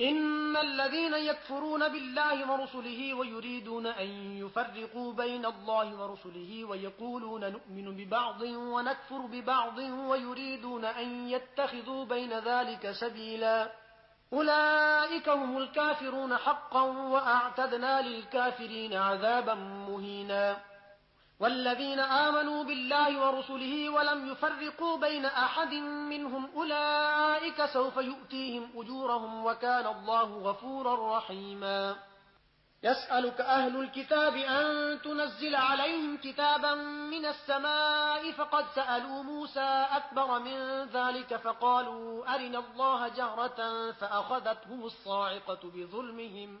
إن الذين يكفرون بالله ورسله ويريدون أن يفرقوا بين الله ورسله ويقولون نؤمن ببعض ونكفر ببعض ويريدون أن يتخذوا بين ذلك سبيلا. أولئك هم الكافرون حقا وأعتدنا للكافرين عذابا مهينا. والذين آمنوا بالله ورسله ولم يفرقوا بين أحد منهم أولئك سوف يؤتيهم أجورهم وكان الله غفورا رحيما يسألك أهل الكتاب أن تنزل عليهم كتابا من السماء فقد سألوا موسى أكبر من ذلك فقالوا أرنا الله جهرة فأخذتهم الصاعقة بظلمهم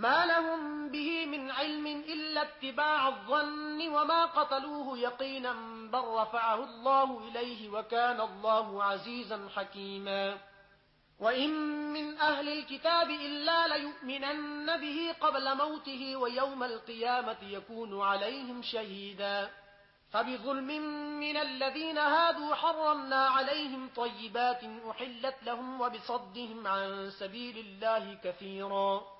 ما لهم به من علم إلا اتباع الظن وما قتلوه يقينا بل رفعه الله إليه وكان الله عزيزا حكيما. وإن من أهل الكتاب إلا ليؤمنن به قبل موته ويوم القيامة يكون عليهم شهيدا. فبظلم من الذين هادوا حرمنا عليهم طيبات أحلت لهم وبصدهم عن سبيل الله كثيرا.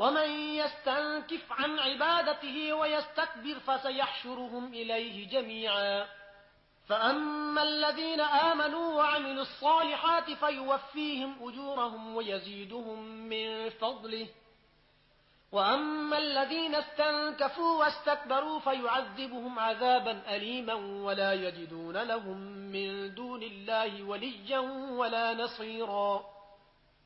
ومن يستنكف عن عبادته ويستكبر فسيحشرهم إليه جميعا. فأما الذين آمنوا وعملوا الصالحات فيوفيهم أجورهم ويزيدهم من فضله. وأما الذين استنكفوا واستكبروا فيعذبهم عذابا أليما ولا يجدون لهم من دون الله وليا ولا نصيرا.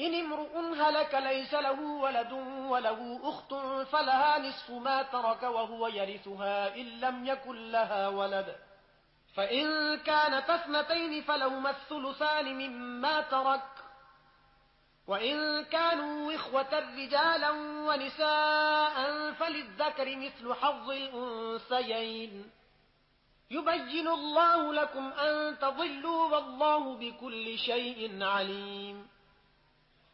إن امرؤ هلك ليس له ولد وله أخت فلها نصف ما ترك وهو يرثها إن لم يكن لها ولد. فإن كانت أثنتين فلهما الثلثان مما ترك. وإن كانوا إخوة رجالا ونساء فللذكر مثل حظ الأنسيين يبين الله لكم أن تضلوا والله بكل شيء عليم.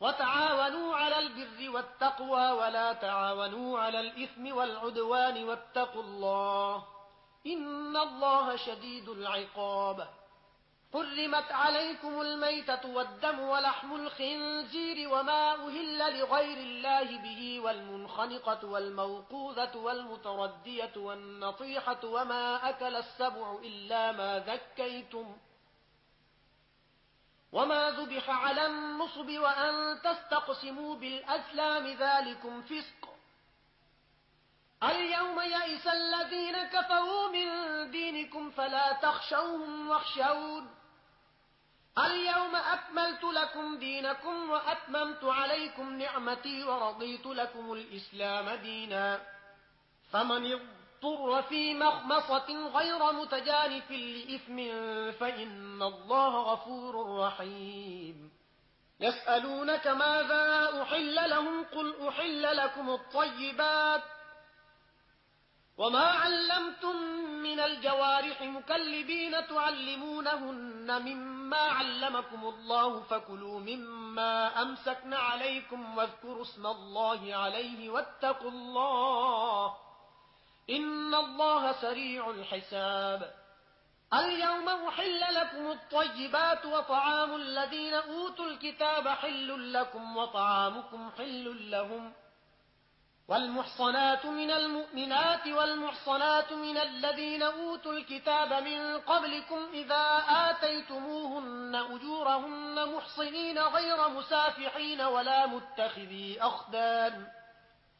وتعاونوا على البر والتقوى ولا تعاونوا على الإثم والعدوان واتقوا الله إن الله شديد العقاب قرمت عليكم الميتة والدم ولحم الخنزير وما أهل لغير الله به والمنخنقة والموقوذة والمتردية والنطيحة وما أكل السبع إلا ما ذكيتم وما ذبح على النصب وأن تستقسموا بالأسلام ذلكم فسق. اليوم يئس الذين كفروا من دينكم فلا تخشوهم واخشون. اليوم أكملت لكم دينكم وأتممت عليكم نعمتي ورضيت لكم الإسلام دينا. فمن اضطر اضطر في مخمصة غير متجانف لإثم فإن الله غفور رحيم. يسألونك ماذا أحل لهم قل أحل لكم الطيبات. وما علمتم من الجوارح مكلبين تعلمونهن مما علمكم الله فكلوا مما أمسكن عليكم واذكروا اسم الله عليه واتقوا الله. إن الله سريع الحساب اليوم أحل لكم الطيبات وطعام الذين أوتوا الكتاب حل لكم وطعامكم حل لهم والمحصنات من المؤمنات والمحصنات من الذين أوتوا الكتاب من قبلكم إذا آتيتموهن أجورهن محصنين غير مسافحين ولا متخذي أخدان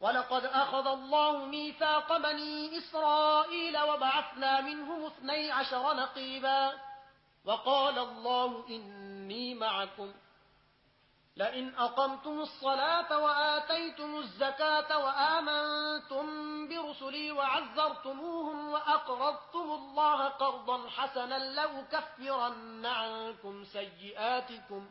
ولقد أخذ الله ميثاق بني إسرائيل وبعثنا منهم اثني عشر نقيبا وقال الله إني معكم لئن أقمتم الصلاة وآتيتم الزكاة وآمنتم برسلي وعذرتموهم وأقرضتم الله قرضا حسنا لأكفرن عنكم سيئاتكم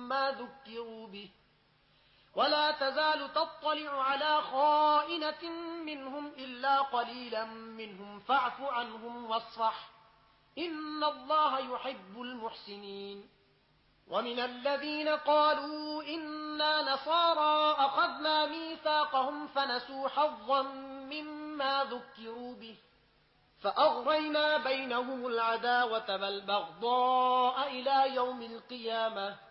ما ذكروا به. ولا تزال تطلع على خائنة منهم إلا قليلا منهم. فاعف عنهم واصفح. إن الله يحب المحسنين. ومن الذين قالوا إنا نصارى أخذنا ميثاقهم فنسوا حظا مما ذكروا به. فأغرينا بينهم العداوة والبغضاء إلى يوم القيامة.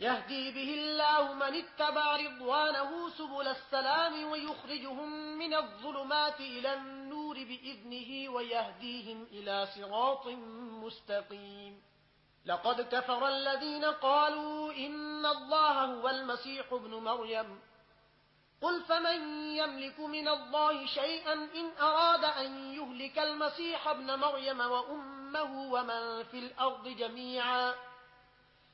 يهدي به الله من اتبع رضوانه سبل السلام ويخرجهم من الظلمات إلى النور بإذنه ويهديهم إلى صراط مستقيم. لقد كفر الذين قالوا إن الله هو المسيح ابن مريم. قل فمن يملك من الله شيئا إن أراد أن يهلك المسيح ابن مريم وأمه ومن في الأرض جميعا؟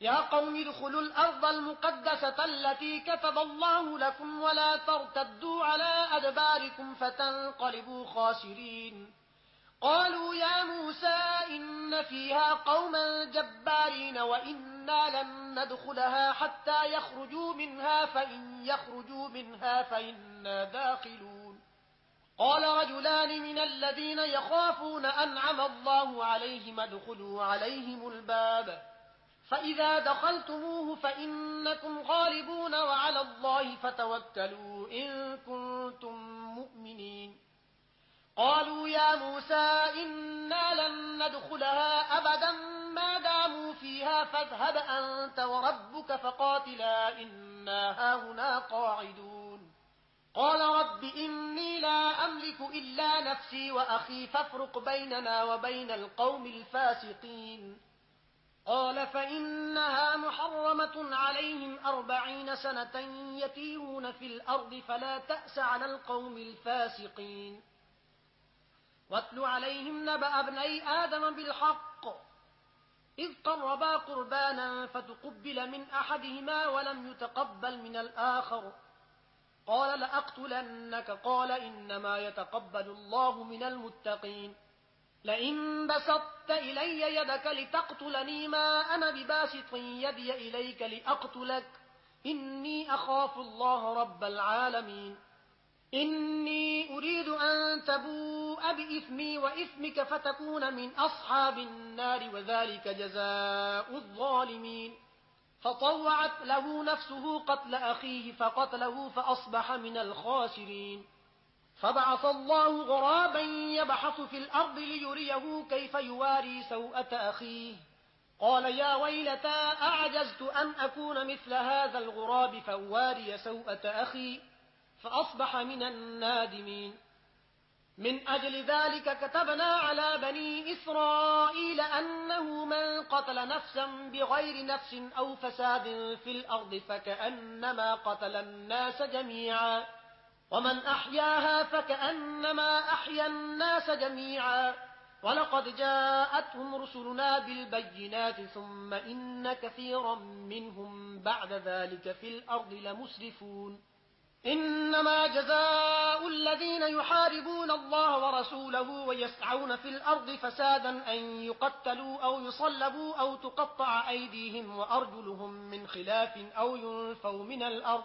يا قوم ادخلوا الأرض المقدسة التي كتب الله لكم ولا ترتدوا على أدباركم فتنقلبوا خاسرين. قالوا يا موسى إن فيها قوما جبارين وإنا لن ندخلها حتى يخرجوا منها فإن يخرجوا منها فإنا داخلون. قال رجلان من الذين يخافون أنعم الله عليهم ادخلوا عليهم الباب. فَإِذَا دَخَلْتُمُوهُ فَإِنَّكُمْ غَالِبُونَ وَعَلَى اللَّهِ فَتَوَكَّلُوا إِن كُنتُم مُّؤْمِنِينَ. قالوا يا موسى إنا لن ندخلها أبدا ما داموا فيها فاذهب أنت وربك فقاتلا إنا هاهنا قاعدون. قال رب إني لا أملك إلا نفسي وأخي فافرق بيننا وبين القوم الفاسقين. قال فإنها محرمة عليهم أربعين سنة يتيرون في الأرض فلا تأس على القوم الفاسقين. واتل عليهم نبأ ابني آدم بالحق. إذ قربا قربانا فتقبل من أحدهما ولم يتقبل من الآخر. قال لأقتلنك. قال إنما يتقبل الله من المتقين. لئن بسطت إلي يدك لتقتلني ما أنا بباسط يدي إليك لأقتلك. إني أخاف الله رب العالمين. إني أريد أن تبوء بإثمي وإثمك فتكون من أصحاب النار وذلك جزاء الظالمين. فطوعت له نفسه قتل أخيه فقتله فأصبح من الخاسرين. فبعث الله غرابا يبحث في الأرض ليريه كيف يواري سوءة أخيه. قال يا ويلتا أعجزت أن أكون مثل هذا الغراب فواري سوءة أخي فأصبح من النادمين. من أجل ذلك كتبنا على بني إسرائيل أنه من قتل نفسا بغير نفس أو فساد في الأرض فكأنما قتل الناس جميعا. ومن أحياها فكأنما أحيا الناس جميعا. ولقد جاءتهم رسلنا بالبينات ثم إن كثيرا منهم بعد ذلك في الأرض لمسرفون. إنما جزاء الذين يحاربون الله ورسوله ويسعون في الأرض فسادا أن يقتلوا أو يصلبوا أو تقطع أيديهم وأرجلهم من خلاف أو ينفوا من الأرض.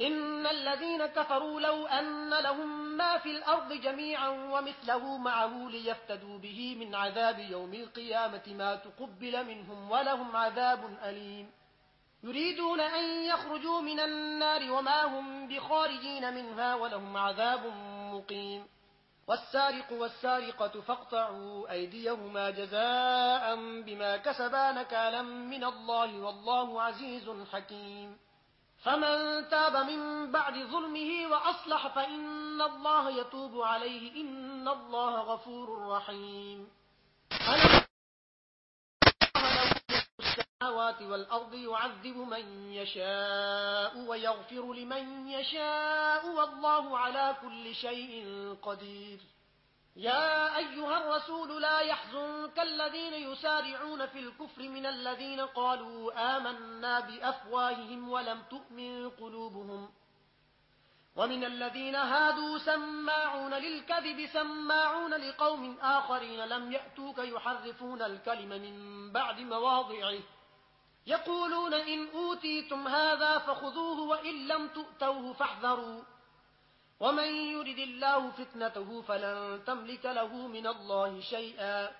إن الذين كفروا لو أن لهم ما في الأرض جميعا ومثله معه ليفتدوا به من عذاب يوم القيامة ما تقبل منهم ولهم عذاب أليم. يريدون أن يخرجوا من النار وما هم بخارجين منها ولهم عذاب مقيم. والسارق والسارقة فاقطعوا أيديهما جزاء بما كسبا نكالا من الله والله عزيز حكيم. فمن تاب من بعد ظلمه وأصلح فإن الله يتوب عليه إن الله غفور رحيم. السماوات والأرض يعذب من يشاء ويغفر لمن يشاء والله على كل شيء قدير. يا أيها الرسول لا يحزنك الذين يسارعون في الكفر من الذين قالوا آمنا بأفواههم ولم تؤمن قلوبهم ومن الذين هادوا سماعون للكذب سماعون لقوم آخرين لم يأتوك يحرفون الكلم من بعد مواضعه يقولون إن أوتيتم هذا فخذوه وإن لم تؤتوه فاحذروا ومن يرد الله فتنته فلن تملك له من الله شيئا.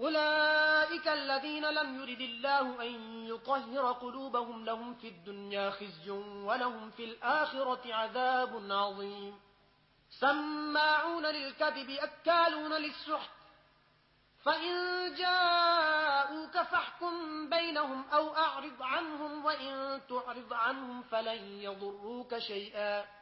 أولئك الذين لم يرد الله أن يطهر قلوبهم لهم في الدنيا خزي ولهم في الآخرة عذاب عظيم. سماعون للكذب أكالون للسحت. فإن جاءوك فاحكم بينهم أو أعرض عنهم وإن تعرض عنهم فلن يضروك شيئا.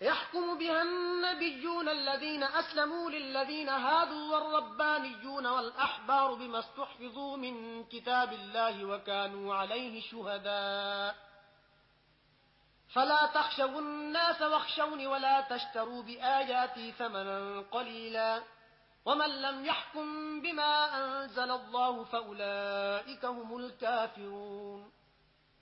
يحكم بها النبيون الذين أسلموا للذين هادوا والربانيون والأحبار بما استحفظوا من كتاب الله وكانوا عليه شهداء. فلا تخشوا الناس واخشوني ولا تشتروا بآياتي ثمنا قليلا. ومن لم يحكم بما أنزل الله فأولئك هم الكافرون.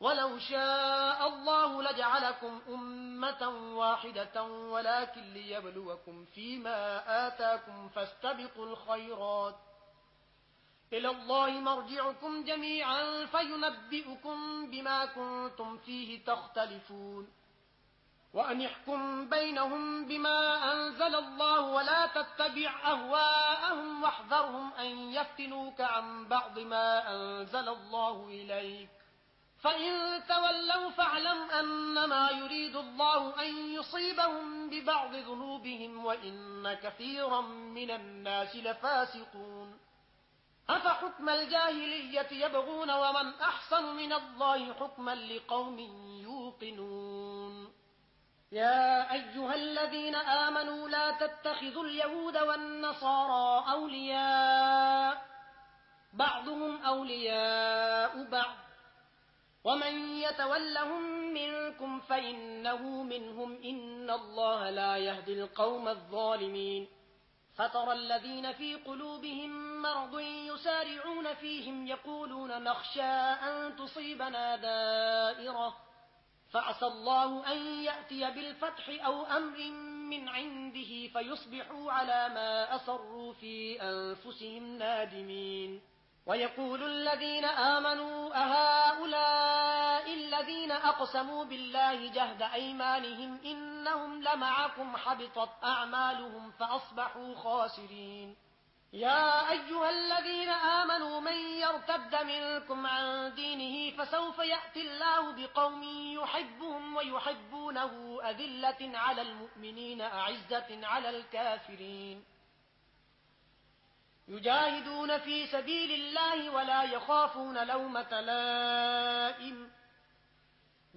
ولو شاء الله لجعلكم أمة واحدة ولكن ليبلوكم فيما آتاكم فاستبقوا الخيرات. إلى الله مرجعكم جميعا فينبئكم بما كنتم فيه تختلفون. وأن يحكم بينهم بما أنزل الله ولا تتبع أهواءهم واحذرهم أن يفتنوك عن بعض ما أنزل الله إليك. فإن تولوا فاعلم أنما يريد الله أن يصيبهم ببعض ذنوبهم وإن كثيرا من الناس لفاسقون أفحكم الجاهلية يبغون ومن أحسن من الله حكما لقوم يوقنون يا أيها الذين آمنوا لا تتخذوا اليهود والنصارى أولياء بعضهم أولياء بعض ومن يتولهم منكم فإنه منهم إن الله لا يهدي القوم الظالمين فترى الذين في قلوبهم مرض يسارعون فيهم يقولون نخشى أن تصيبنا دائرة فعسى الله أن يأتي بالفتح أو أمر من عنده فيصبحوا على ما أصروا في أنفسهم نادمين ويقول الذين آمنوا الذين أقسموا بالله جهد أيمانهم إنهم لمعكم حبطت أعمالهم فأصبحوا خاسرين. يا أيها الذين آمنوا من يرتد منكم عن دينه فسوف يأتي الله بقوم يحبهم ويحبونه أذلة على المؤمنين أعزة على الكافرين. يجاهدون في سبيل الله ولا يخافون لومة لائم.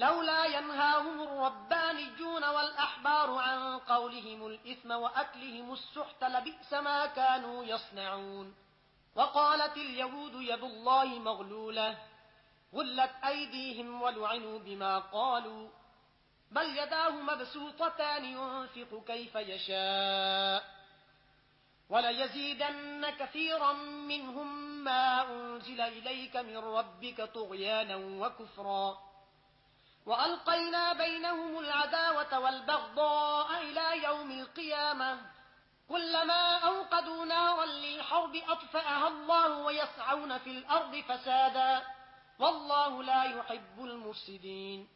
لولا ينهاهم الربانيون والأحبار عن قولهم الإثم وأكلهم السحت لبئس ما كانوا يصنعون. وقالت اليهود يد الله مغلولة. غلت أيديهم ولعنوا بما قالوا. بل يداه مبسوطتان ينفق كيف يشاء. وليزيدن كثيرا منهم ما أنزل إليك من ربك طغيانا وكفرا. وألقينا بينهم العداوة والبغضاء إلى يوم القيامة كلما أوقدوا نارا للحرب أطفأها الله ويسعون في الأرض فسادا والله لا يحب المفسدين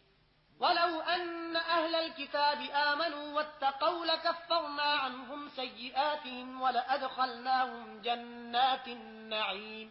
ولو أن أهل الكتاب آمنوا واتقوا لكفرنا عنهم سيئاتهم ولأدخلناهم جنات النعيم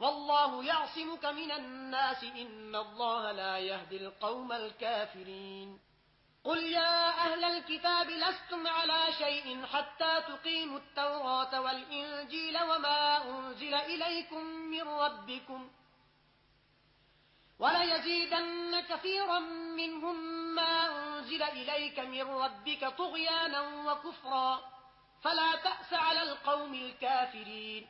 والله يعصمك من الناس إن الله لا يهدي القوم الكافرين. قل يا أهل الكتاب لستم على شيء حتى تقيموا التوراة والإنجيل وما أنزل إليكم من ربكم وليزيدن كثيرا منهم ما أنزل إليك من ربك طغيانا وكفرا فلا تأس على القوم الكافرين.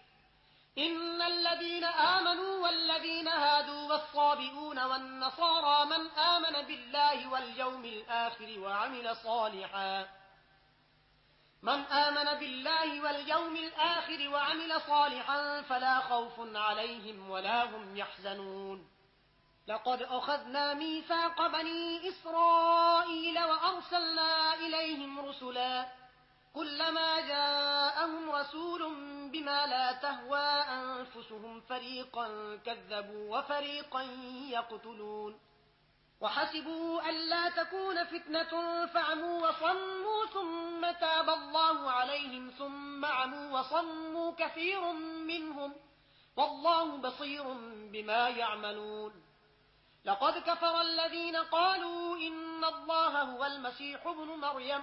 إن الذين آمنوا والذين هادوا والصابئون والنصارى من آمن بالله واليوم الآخر وعمل صالحا من آمن بالله واليوم الآخر وعمل صالحا فلا خوف عليهم ولا هم يحزنون لقد أخذنا ميثاق بني إسرائيل وأرسلنا إليهم رسلا كلما جاءهم رسول بما لا تهوى أنفسهم فريقا كذبوا وفريقا يقتلون وحسبوا ألا تكون فتنة فعموا وصموا ثم تاب الله عليهم ثم عموا وصموا كثير منهم والله بصير بما يعملون لقد كفر الذين قالوا إن الله هو المسيح ابن مريم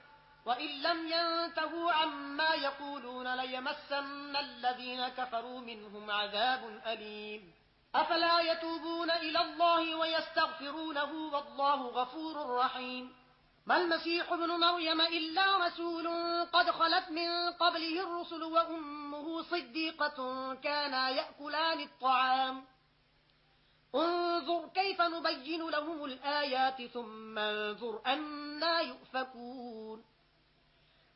وَإِن لَّمْ يَنْتَهُوا عَمَّا يَقُولُونَ لَيَمَسَّنَّ الَّذِينَ كَفَرُوا مِنْهُمْ عَذَابٌ أَلِيمٌ أَفَلَا يَتُوبُونَ إِلَى اللَّهِ وَيَسْتَغْفِرُونَهُ وَاللَّهُ غَفُورٌ رَّحِيمٌ ما المسيح ابن مريم إلا رسول قد خلت من قبله الرسل وأمه صديقة كانا يأكلان الطعام انظر كيف نبين لهم الآيات ثم انظر أنا يؤفكون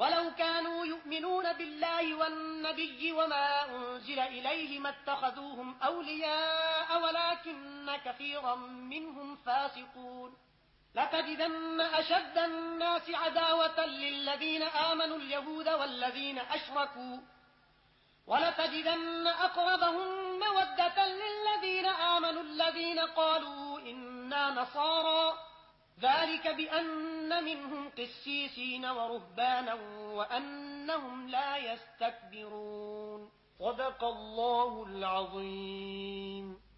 ولو كانوا يؤمنون بالله والنبي وما أنزل إليه ما اتخذوهم أولياء ولكن كثيرا منهم فاسقون. لتجدن أشد الناس عداوة للذين آمنوا اليهود والذين أشركوا. ولتجدن أقربهم مودة للذين آمنوا الذين قالوا إنا نصارى. ذلك بأن منهم قسيسين ورهبانا وأنهم لا يستكبرون. صدق الله العظيم.